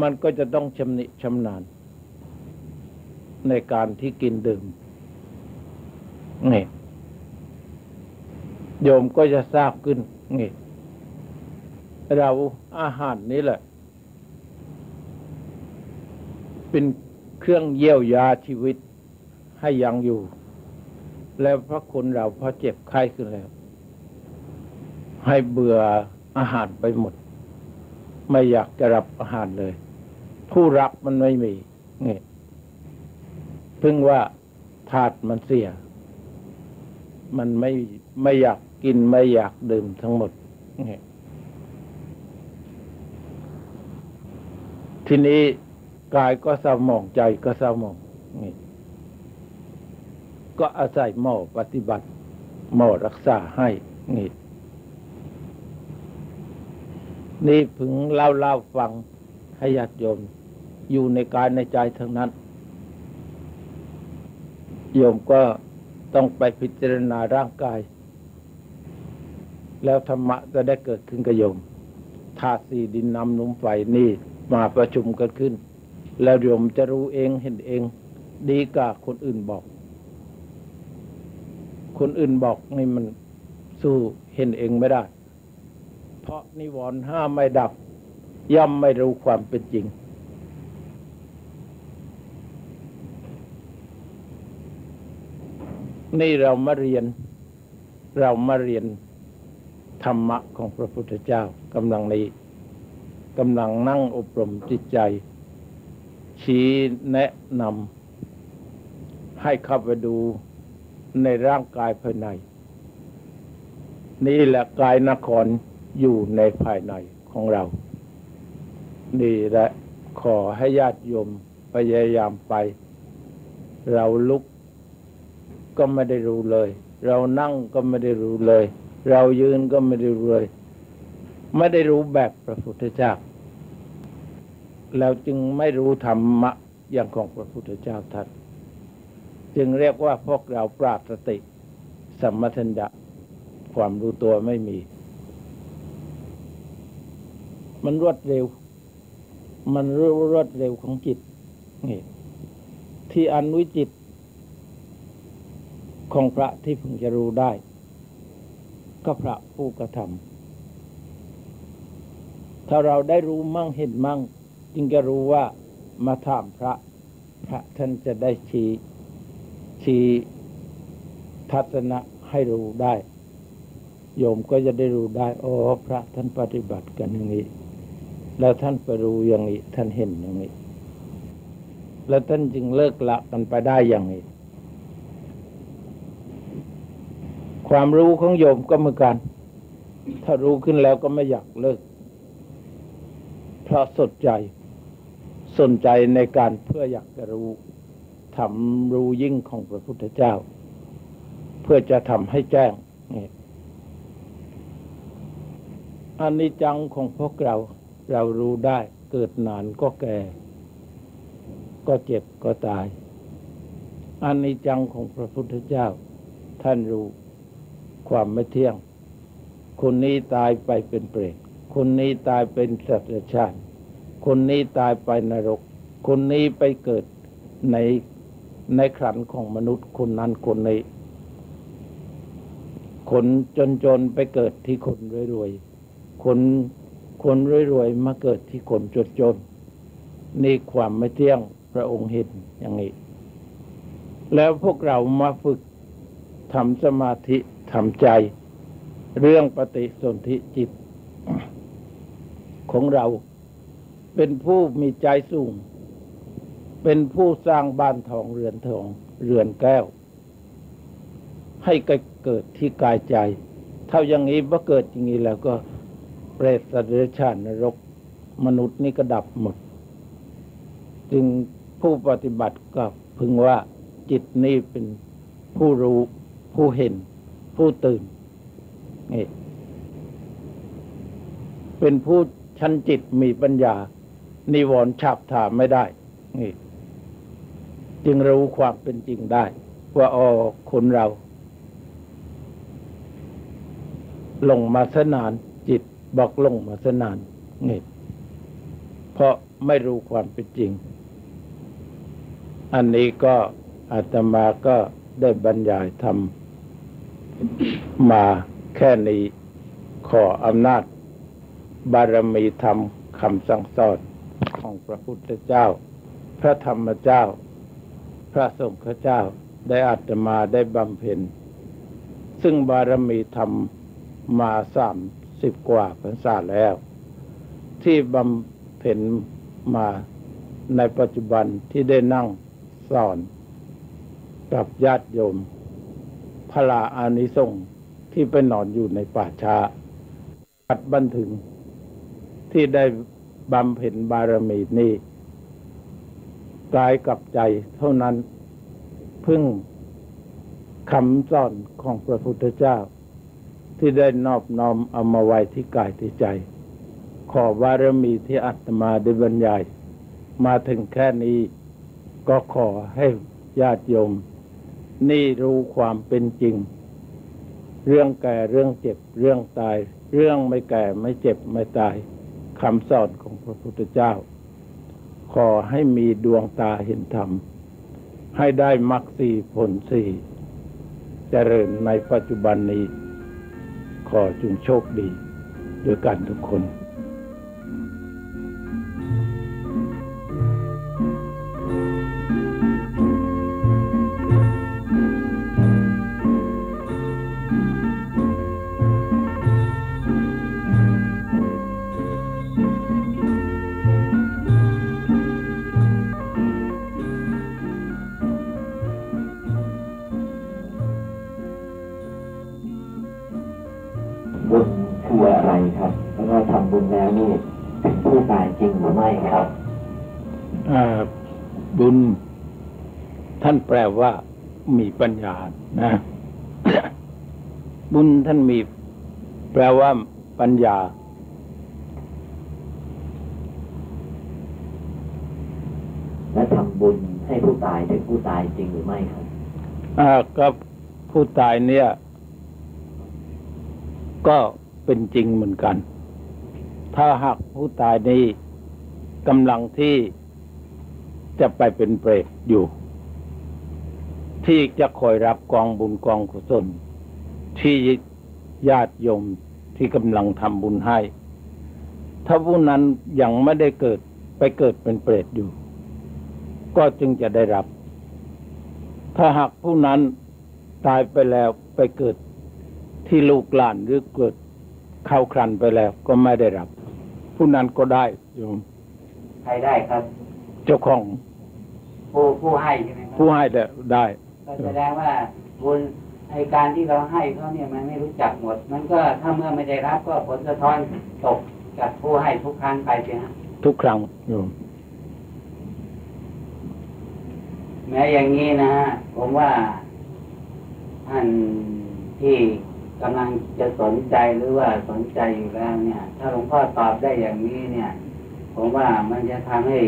มันก็จะต้องชำนิชำนาญ ในการที่กินดื่มนี่โยมก็จะทราบขึ้นนี่เราอาหารนี้แหละ เป็นเครื่องเยียวยาชีวิตให้ยังอยู่ แล้วพระคุณเราพอเจ็บไข้ขึ้นแล้ว ให้เบื่ออาหารไปหมด ไม่อยากจะรับอาหารเลย ผู้รักมันไม่มีนี่ พึ่งว่าธาตุมันเสีย มันไม่ไม่อยากกินไม่อยากดื่มทั้งหมด ทีนี้กายก็เศร้าหมองใจก็เศร้าหมองก็อาศัยหมอปฏิบัติ หมอรักษาให้นี่นี่พึงเล่าเล่าฟังให้ญาติโยมอยู่ในกายในใจทั้งนั้น โยมก็ต้องไปพิจารณาร่างกาย แล้วธรรมะจะได้เกิดขึ้นกับโยมธาตุสี่ดินน้ำลมไฟนี่มาประชุมกันขึ้น แล้วโยมจะรู้เองเห็นเอง ดีกว่าคนอื่นบอก คนอื่นบอกนี่มันสู้เห็นเองไม่ได้ เพราะนิวรณ์ห้าไม่ดับ ย่อมไม่รู้ความเป็นจริง นี่เรามาเรียน เรามาเรียนธรรมะของพระพุทธเจ้ากำลังนี้กำลังนั่งอบรมจิตใจ ชี้แนะนำให้เข้าไปดูในร่างกายภายใน นี่แหละกายนครอยู่ในภายในของเรา นี่แหละขอให้ญาติโยมพยายามไป เราลุก ก็ไม่ได้รู้เลย เรานั่งก็ไม่ได้รู้เลย เรายืนก็ไม่ได้รู้เลย ไม่ได้รู้แบบพระพุทธเจ้า แล้วจึงไม่รู้ธรรมะอย่างของพระพุทธเจ้าท่านจึงเรียกว่าพวกเราปราศสติสัมมัญญะความรู้ตัวไม่มี มันรวดเร็ว มันรรวดเร็วของจิตนี่ที่อันวิจิต ของพระที่พึงจะรู้ได้ ก็พระผู้กระทำถ้าเราได้รู้มั่งเห็นมั่ง จึงจะรู้ว่ามาถามพระ พระท่านจะได้ชี้ชี้ทัศนะให้รู้ได้ โยมก็จะได้รู้ได้โอ๋อพระท่านปฏิบัติกันอย่างนี้ แล้วท่านไปรู้อย่างนี้ ท่านเห็นอย่างนี้ แล้วท่านจึงเลิกละกันไปได้อย่างนี้ ความรู้ของโยมก็เหมือนกัน ถ้ารู้ขึ้นแล้วก็ไม่อยากเลิก เพราะสนใจ สนใจในการเพื่ออยากจะรู้ทำรู้ยิ่งของพระพุทธเจ้า เพื่อจะทำให้แจ้งอันนี้จังของพวกเราเรารู้ได้เกิดนานก็แก่ ก็เจ็บก็ตายอันนี้จังของพระพุทธเจ้า ท่านรู้ ความไม่เที่ยง คนนี้ตายไปเป็นเปรตคนนี้ตายเป็นสัตว์ชาติ คนนี้ตายไปนรก คนนี้ไปเกิดในในขันของมนุษย์คนนั้นคนนี้ คนจนๆไปเกิดที่คนรวยๆ คนคนรวยๆมาเกิดที่คนจนๆนี่ความไม่เที่ยงพระองค์เห็นอย่างนี้ แล้วพวกเรามาฝึกทำสมาธิ ทำใจ เรื่องปฏิสนธิจิต ของเรา เป็นผู้มีใจสูง เป็นผู้สร้างบ้านทองเรือนทองเรือนแก้ว ให้เกิดที่กายใจเท่าอย่างนี้ว่าเกิดอย่างนี้แล้วก็เปรตสัตว์เดรัจฉานนรก มนุษย์นี่ก็ดับหมด จึงผู้ปฏิบัติก็พึงว่าจิตนี้เป็นผู้รู้ผู้เห็น ผู้ตื่นนี่เป็นผู้ชั้นจิตมีปัญญา นิวรณ์ฉับถามไม่ได้นี่จึงรู้ความเป็นจริงได้ ว่าอ๋อคนเราลงมาสนาน จิตบอกลงมาสนานนี่เพราะไม่รู้ความเป็นจริง อันนี้ก็อาตมาก็ได้บรรยายทำ มาแค่นี้ขออำนาจ บารมีธรรมคำสั่งสอนของพระพุทธเจ้า พระธรรมเจ้า พระสงฆ์เจ้าได้อาตมาได้บำเพ็ญ ซึ่งบารมีธรรมมาสามสิบกว่าพรรษาแล้ว ที่บำเพ็ญมาในปัจจุบันที่ได้นั่งสอน กับญาติโยม พระลาอานิสงส์ที่ไปนอนอยู่ในป่าช้าปัดบันถึงที่ได้บำเพ็ญบารมีนี้กายกับใจเท่านั้นพึ่งคำสอนของพระพุทธเจ้า ที่ได้นอบน้อมเอามาไว้ที่กายที่ใจ ขอบารมีที่อัตมาได้บรรยาย มาถึงแค่นี้ก็ขอให้ญาติโยม นี่รู้ความเป็นจริง เรื่องแก่เรื่องเจ็บเรื่องตาย เรื่องไม่แก่ไม่เจ็บไม่ตายคำสอนของพระพุทธเจ้า ขอให้มีดวงตาเห็นธรรม ให้ได้มรรคสี่ผลสี่เจริญในปัจจุบันนี้ ขอจุงโชคดีด้วยกันทุกคน ว่ามีปัญญานะบุญท่านมีแปลว่าปัญญา และทำบุญให้ผู้ตายถึงผู้ตายจริงหรือไม่ครับอ่าก็ผู้ตายเนี่ย ก็เป็นจริงเหมือนกัน ถ้าหากผู้ตายนี้กำลังที่จะไปเป็นเปรตอยู่ ที่จะคอยรับกองบุญกองกุศลที่ญาติโยมที่กำลังทำบุญให้ ถ้าผู้นั้นยังไม่ได้เกิดไปเกิดเป็นเปรตอยู่ ก็จึงจะได้รับ ถ้าหากผู้นั้นตายไปแล้วไปเกิดที่ลูกหลานหรือเกิดเข้าครันไปแล้วก็ไม่ได้รับ ผู้นั้นก็ได้โยมใครได้ครับ เจ้าของ ผู้ผู้ให้ใช่ไหมครับผู้ให้ได้ได้ ก็แสดงว่าบุญไอการที่เราให้เขาเนี่ยมันไม่รู้จักหมด มันก็ถ้าเมื่อไม่ได้รับก็ผลสะท้อนตกจากผู้ให้ทุกครั้งไปใช่ไหมทุกครั้งโยมแม้อย่างนี้นะฮะผมว่าท่านที่กำลังจะสนใจหรือว่าสนใจอยู่แล้วเนี่ย ถ้าหลวงพ่อตอบได้อย่างนี้เนี่ย ผมว่ามันจะทำให้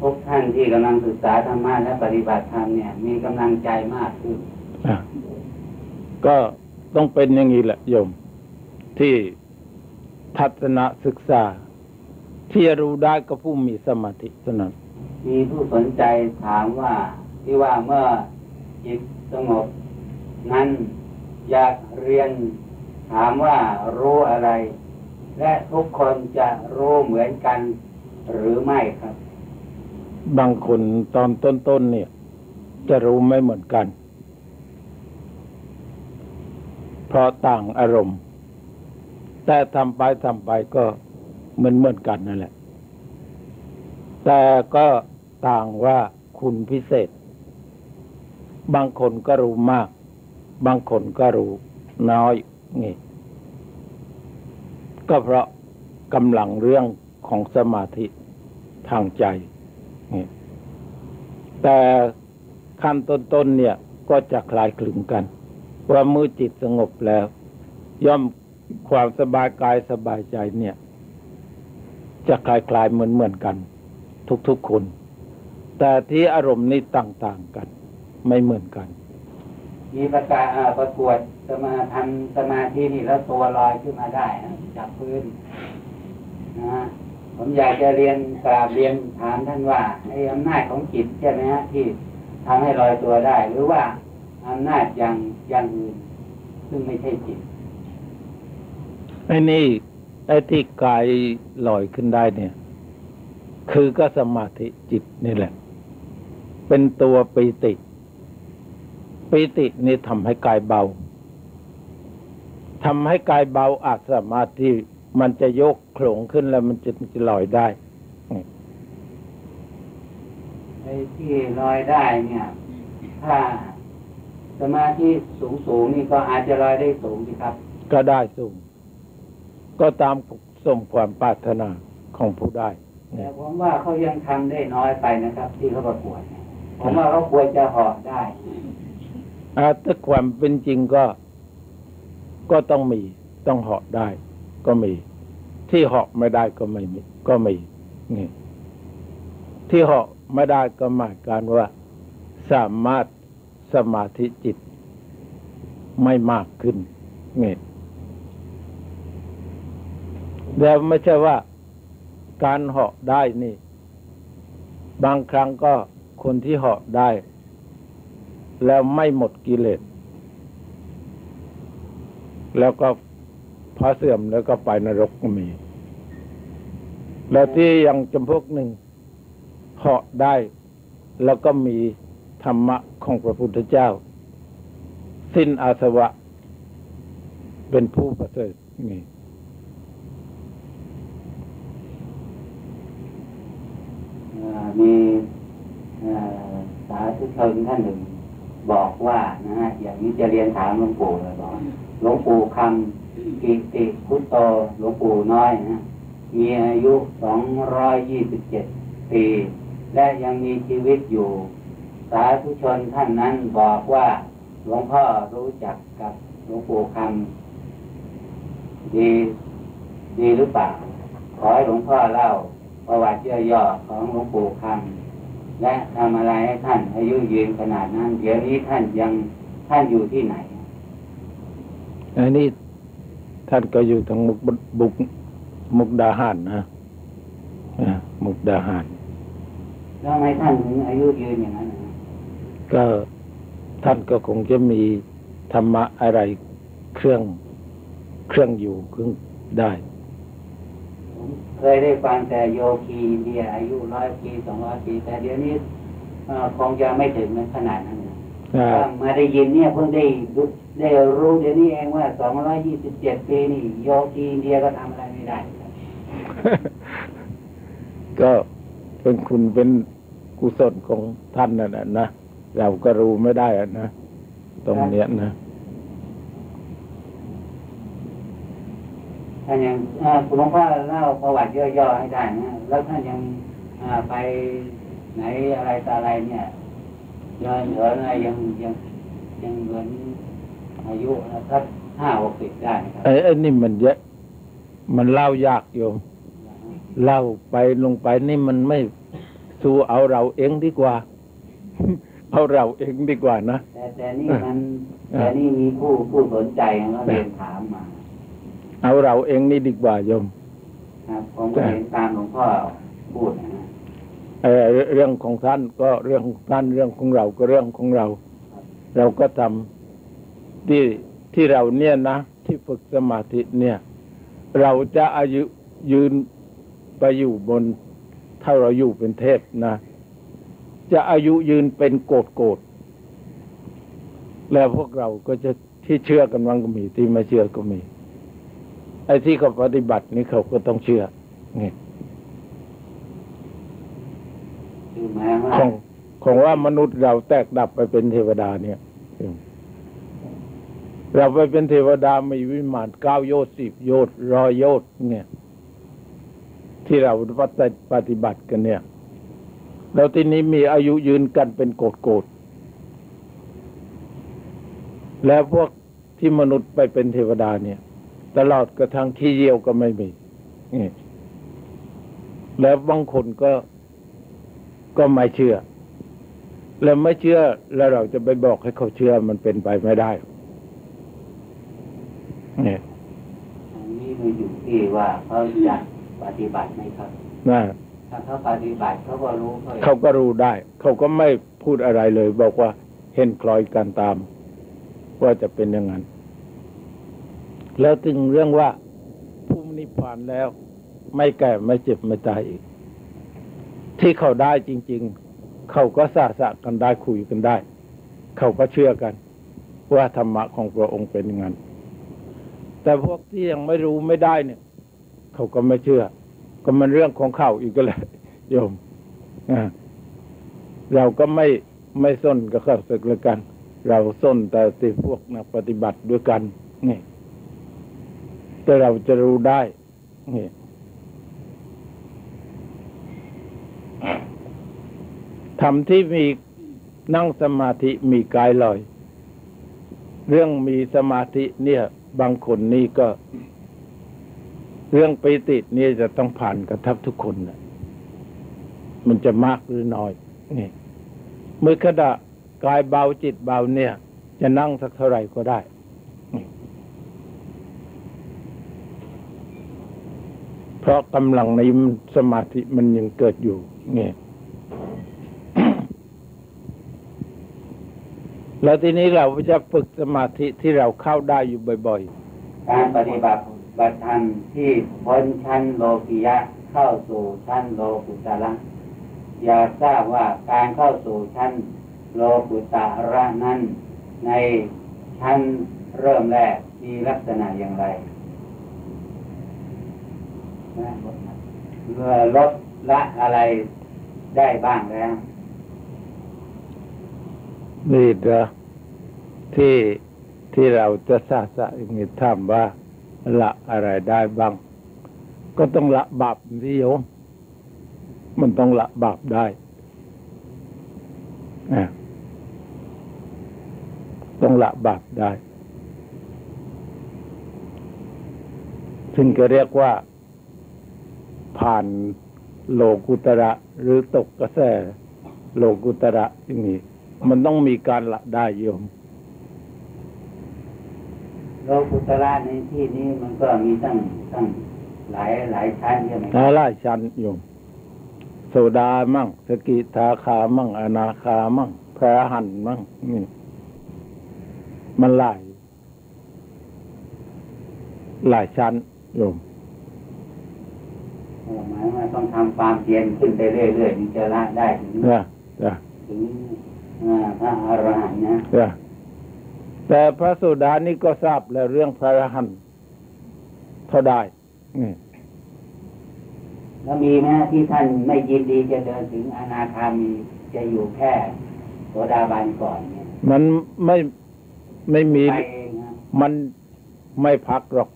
ทุกท่านที่กำลังศึกษาธรรมะและปฏิบัติธรรมเนี่ย มีกำลังใจมากขึ้นอะก็ต้องเป็นอย่างนี้แหละโยม ที่ทัศนศึกษา ที่จะรู้ได้ก็ผู้มีสมาธิเท่านั้นมีผู้สนใจถามว่าที่ว่าเมื่อจิตสงบ นั้นอยากเรียนถามว่ารู้อะไร และทุกคนจะรู้เหมือนกันหรือไม่ครับ บางคนตอนต้นๆเนี่ย จะรู้ไม่เหมือนกัน เพราะต่างอารมณ์ แต่ทำไปทำไปก็เหมือนเหมือนกันนั่นแหละ แต่ก็ต่างว่าคุณพิเศษ บางคนก็รู้มาก บางคนก็รู้น้อยนี่ ก็เพราะกำลังเรื่องของสมาธิทางใจ แต่ขั้นต้นๆเนี่ย ก็จะคลายคลึงกันว่ามือจิตสงบแล้ว ย่อมความสบายกายสบายใจเนี่ย จะคลายคลายเหมือนเหมือนกัน ทุกๆคน แต่ที่อารมณ์นี่ต่างๆกัน ไม่เหมือนกัน มีประกาศประกวดสมาทำสมาธินี่แล้วตัวลอยขึ้นมาได้นะจากพื้นนะ ผมอยากจะเรียนกราบเรียนถามท่านว่าไอ้อำนาจของจิตใช่ไหมฮะที่ทำให้ลอยตัวได้ หรือว่าอำนาจอย่างอย่างอื่นซึ่งไม่ใช่จิตไอ้นี่ไอ้ที่กายลอยขึ้นได้เนี่ย คือก็สมาธิจิตนี่แหละ เป็นตัวปีติปีตินี่ทำให้กายเบาทำให้กายเบาอาสมารถที่ มันจะยกโขลงขึ้นแล้วมันจะจะลอยได้ไอ้ที่ลอยได้เนี่ย ถ้าสมาธิสูงสูงๆนี่ก็อาจจะลอยได้สูงสิครับ ก็ได้สูง ก็ตามสมความปรารถนาของผู้ได้แต่เนี่ยผมว่าเขายังทำได้น้อยไปนะครับ ที่เขาประกวดเนี่ยผมว่าเขาควรจะหอบได้อาถ้าความเป็นจริงก็ ก็ต้องมีต้องเหาะได้ ก็มี ที่เหาะไม่ได้ก็ไม่มี ก็มีนี่ที่เหาะไม่ได้ก็หมายการว่า สามารถสมาธิจิตไม่มากขึ้นนี่แล้วไม่ใช่ว่าการเหาะได้นี่ บางครั้งก็คนที่เหาะได้ แล้วไม่หมดกิเลสแล้วก็ พอเสื่อมแล้วก็ไปนรกก็มี แล้วที่ยังจำพวกหนึ่งเหาะได้ แล้วก็มีธรรมะของพระพุทธเจ้า สิ้นอาสวะ เป็นผู้ประเสริฐนี่มีสาธุชนท่านหนึ่งบอกว่านะฮะอย่างนี้จะเรียนถามหลวงปู่เลยบอกหลวงปู่คำ กิติพุตโตหลวงปู่น้อยนะมีอายุสองร้อยยี่สิบเจ็ดปี และยังมีชีวิตอยู่ สาธุชนท่านนั้นบอกว่าหลวงพ่อรู้จักกับหลวงปู่คำดีดีหรือเปล่า ขอให้หลวงพ่อเล่าประวัติย่อๆของหลวงปู่คำและทำอะไรให้ท่านอายุยืนขนาดนั้น เดี๋ยวนี้ท่านยังท่านอยู่ที่ไหนอันนี้ ท่านก็อยู่ทางมุกบุกมุกดาหารนะอ่ามุกดาหารแล้วทำไมท่านถึงอายุยืนอย่างนั้นนะก็ท่านก็คงจะมีธรรมะอะไรเครื่องเครื่องอยู่เครื่องได้ผมเคยได้ฟังแต่โยคีอินเดียอายุร้อยปีสองร้อยปี แต่เดี๋ยวนี้เอ่อคงจะไม่ถึงขนาดนั้นนะอ่าก็มาได้ยินเนี่ยเพิ่งได้รู้ ได้รู้เดี๋ยวนี้เองว่าสองร้อยยี่สิบเจ็ดปีนี่โยคีอินเดียก็ทำอะไรไม่ได้ครับก็เป็นคุณเป็นกุศลของท่านนั่นแหละนะเราก็รู้ไม่ได้อะนะตรงเนี้ยนะท่านยังเอ่อหลวงพ่อเล่าประวัติย่อๆให้ได้นะ แล้วท่านยังอ่าไปไหนอะไรต่ออะไรเนี่ยเดินเหินอะไรยังยังยังเหมือน อายุสักห้าหกสิบได้นะครับไอ้ไอ้นี่มันเยอะ มันเล่ายากโยม เล่าไปลงไปนี่มันไม่สู้เอาเราเองดีกว่า เอาเราเองดีกว่านะ แต่แต่นี่มันอ่าแต่นี่มีผู้ผู้สนใจเขาเรียนถามมา เอาเราเองนี่ดีกว่าโยม ครับผมก็เห็นตามหลวงพ่อพูดนะฮะเอ่อเรื่องของท่านก็เรื่องของท่านเรื่องของเราก็เรื่องของเรา เราก็ทำ ที่ที่เราเนี่ยนะ ที่ฝึกสมาธิเนี่ย เราจะอายุยืนไปอยู่บน ถ้าเราอยู่เป็นเทพนะ จะอายุยืนเป็นโกดโกดแล้วพวกเราก็จะที่เชื่อกันวังก็มี ที่ไม่เชื่อก็มีอ้ที่เขาปฏิบัตินี่เขาก็ต้องเชื่อนี่คือหมายว่าของของว่ามนุษย์เราแตกดับไปเป็นเทวดาเนี่ย เราไปเป็นเทวดามีวิมานเก้าโยสิบโยชน์ร้อยโยชน์เนี่ย ที่เราปฏิบัติกันเนี่ยแล้วทีนี้มีอายุยืนกันเป็นโกดโกดแล้วพวกที่มนุษย์ไปเป็นเทวดาเนี่ย ตลอดกระทั่งขี้เยี่ยวก็ไม่มีแล้วบางคนก็ก็ไม่เชื่อ แล้วไม่เชื่อแล้วเราจะไปบอกให้เขาเชื่อมันเป็นไปไม่ได้ เนี่ยอันนี้มันอยู่ที่ว่าเขาจะปฏิบัติไหมครับนะถ้าเขาปฏิบัติเขาก็รู้เขาเขาก็รู้ได้ เขาก็ไม่พูดอะไรเลย บอกว่าเห็นคล้อยกันตาม ว่าจะเป็นอย่างนั้น แล้วถึงเรื่องว่าผู้นิพพานแล้ว ไม่แก่ไม่เจ็บไม่ตายอีก ที่เขาได้จริง ๆ เขาก็สะสะกันได้คุยกันได้ เขาก็เชื่อกัน ว่าธรรมะของพระองค์เป็นอย่างนั้น แต่พวกที่ยังไม่รู้ไม่ได้เนี่ย เขาก็ไม่เชื่อ ก็มันเรื่องของเขาอีกก็เลยโยมเราก็ไม่ไม่ส้นกับเขาศึกแล้วกัน เราส้นแต่ติพวกนักปฏิบัติด้วยกันนี่แต่เราจะรู้ได้นี่ทำที่มีนั่งสมาธิมีกายลอย เรื่องมีสมาธิเนี่ย บางคนนี่ก็ เรื่องปีตินี่จะต้องผ่านกระทับทุกคนนะมันจะมากหรือน้อย นี่เมื่อขณะกายเบาจิตเบาเนี่ย จะนั่งสักเท่าไหร่ก็ได้ เพราะกำลังในสมาธิมันยังเกิดอยู่นี่ แล้วทีนี้เราจะฝึกสมาธิที่เราเข้าได้อยู่บ่อยๆ การปฏิบัติบัติธรรมที่พ้นชั้นโลกิยะเข้าสู่ชั้นโลกุตระอยากทราบว่าการเข้าสู่ชั้นโลกุตระนั้น ในชั้นเริ่มแรกมีลักษณะอย่างไรเมื่อลดละอะไรได้บ้างแล้ว นี่เหรอที่ที่เราจะสาสะอย่างนี้ถามว่า ละอะไรได้บ้าง ก็ต้องละบาปที่โยมมันต้องละบาปได้อะต้องละบาปได้ ซึ่งก็เรียกว่า ผ่านโลกุตระหรือตกกระแสโลกุตระอย่างนี้ มันต้องมีการละได้โยมโลกุตระในที่นี้มันก็มีตั้งตั้งหลายหลายชั้นใช่ไหมนาลายชันโยมโสดามั่งสกิทาคามั่งอนาคามั่งพระหันมั่งนี่ มันหลาย หลายชั้นโยมหมายว่าต้องทำความเพียรขึ้นไปเรื่อยๆถึงจะละได้ถึงนะนะถึงอ่า พระอรหันต์นะนะแต่พระโสดานี่ก็ทราบแล้วเรื่องพระอรหันต์เท่าได้นี่แล้วมีไหมที่ท่านไม่ยินดีจะเดินถึงอนาคามีจะอยู่แค่โสดาบันก่อนเนี่ย มันไม่ไม่มีไปเองนะมันไม่พักหรอก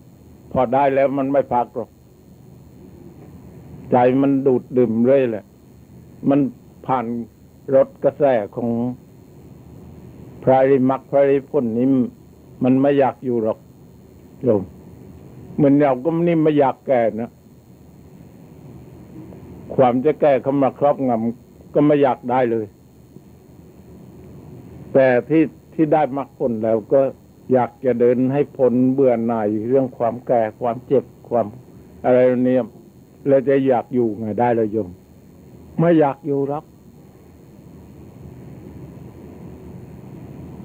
พอได้แล้วมันไม่พักหรอก ใจมันดูดดื่มเรื่อยแหละ มันผ่าน รถกระแสของพระริมักพระริพ้นนี้มันไม่อยากอยู่หรอกโยมเหมือนเราก็นี่ไม่อยากแก่นะความจะแก่เข้ามาครอบงำก็ไม่อยากได้เลย แต่ที่ที่ได้มรรคผลแล้วก็อยากจะเดินให้พ้นเบื่อหน่ายเรื่องความแก่ความเจ็บความอะไรเนี่ยแล้วจะอยากอยู่ไงได้เลยโยมไม่อยากอยู่หรอก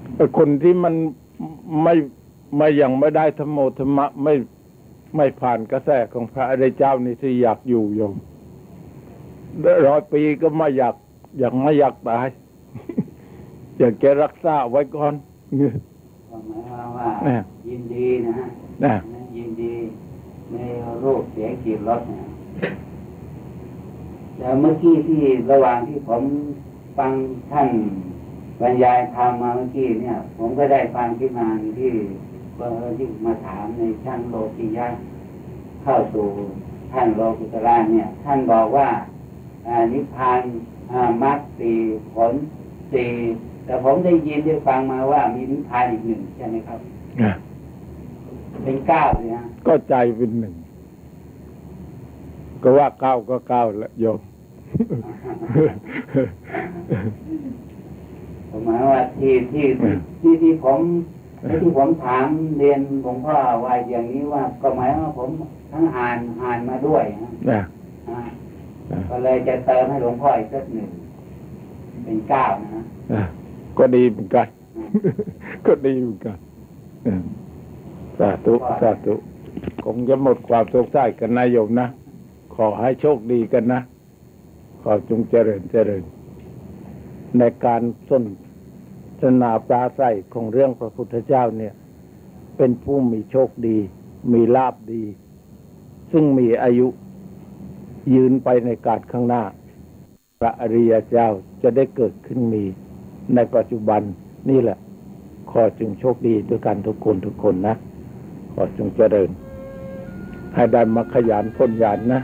แต่ คนที่มันไม่ไม่ยังไม่ได้ธรรมโมธรรมะไม่ไม่ผ่านกระแสของพระอริยเจ้านี่ที่อยากอยู่โยมร้อยปีก็ไม่อยาก อยากไม่อยากตาย อยากจะรักษาไว้ก่อนก็หมายความว่าเนี่ยยินดีนะฮะนะยินดีมีรูปเสียงกลิ่นรสเนี่ยแล้วเมื่อกี้ที่ระหว่างที่ผมฟังท่าน บรรยายธรรมมาเมื่อกี้เนี่ย ผมก็ได้ฟังที่มานที่ก็ที่มาถามในชั้นโลกิยะเข้าสู่ท่านโลกุตระเนี่ย ท่านบอกว่าอ่านิพพานอ่ามรรคสี่ผลสี่แต่ผมได้ยินได้ฟังมาว่ามีนิพพานอีกหนึ่งใช่ไหมครับอะเป็นเก้าเลยฮะก็ใจเป็นหนึ่งก็ว่าเก้าก็เก้าแล้วโยม ผมหมายว่าที่ที่อืมที่ที่ผมที่ผมถามเรียนหลวงพ่อว่าอย่างนี้ว่าก็หมายว่าผมทั้งอ่านอ่านมาด้วยนะนะอ่านะก็เลยจะเติมให้หลวงพ่ออีกสักหนึ่งเป็นเก้านะฮะนะก็ดีเหมือนกัน ก็ดีเหมือนกันอืมสาธุสาธุคงจะหมดความสงสัยกันนะโยมนะ ขอให้โชคดีกันนะ ขอจงเจริญเจริญ ในการสนทนาปราศัยของเรื่องพระพุทธเจ้าเนี่ย เป็นผู้มีโชคดี มีลาบดี ซึ่งมีอายุยืนไปในการข้างหน้า พระอริยเจ้าจะได้เกิดขึ้นมีในปัจจุบันนี่แหละ ขอจึงโชคดีด้วยกันทุกคนทุกคนนะ ขอจึงเจริญ ให้ได้มาขยันพ้นยานนะ